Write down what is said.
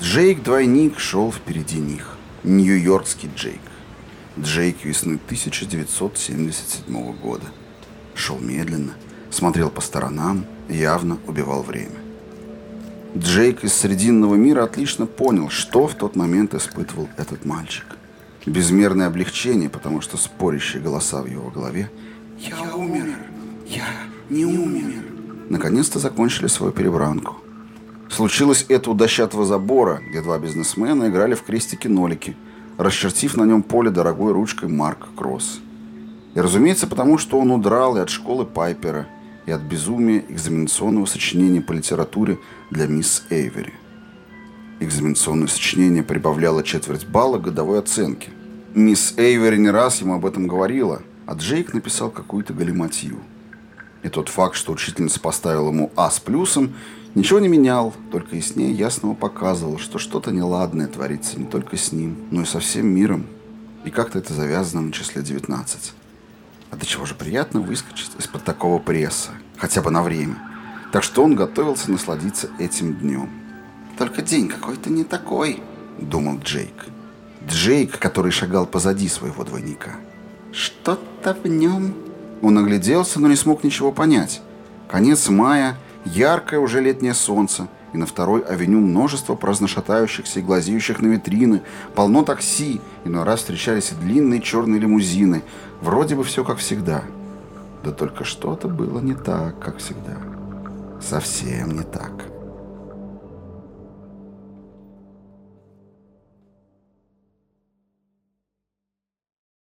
Джейк-двойник шел впереди них. Нью-Йоркский Джейк. Джейк весны 1977 года. Шел медленно, смотрел по сторонам, явно убивал время. Джейк из Срединного мира отлично понял, что в тот момент испытывал этот мальчик. Безмерное облегчение, потому что спорящие голоса в его голове «Я умер! Я не умер!» наконец-то закончили свою перебранку. Случилось это у дощатого забора, где два бизнесмена играли в крестики-нолики, расчертив на нем поле дорогой ручкой Марк Кросс. И, разумеется, потому что он удрал и от школы Пайпера, и от безумия экзаменационного сочинения по литературе для мисс Эйвери. Экзаменационное сочинение прибавляло четверть балла годовой оценки. Мисс Эйвери не раз ему об этом говорила, а Джейк написал какую-то галиматью. И тот факт, что учительница поставила ему А с плюсом, ничего не менял, только яснее ясного показывал, что что-то неладное творится не только с ним, но и со всем миром. И как-то это завязано на числе 19. А до чего же приятно выскочить из-под такого пресса, хотя бы на время. Так что он готовился насладиться этим днем. «Только день какой-то не такой», — думал Джейк. Джейк, который шагал позади своего двойника. «Что-то в нем...» Он огляделся, но не смог ничего понять. Конец мая, яркое уже летнее солнце, и на второй авеню множество праздношатающихся и глазеющих на витрины, полно такси, иной раз встречались и длинные черные лимузины. Вроде бы все как всегда. Да только что-то было не так, как всегда. Совсем не так.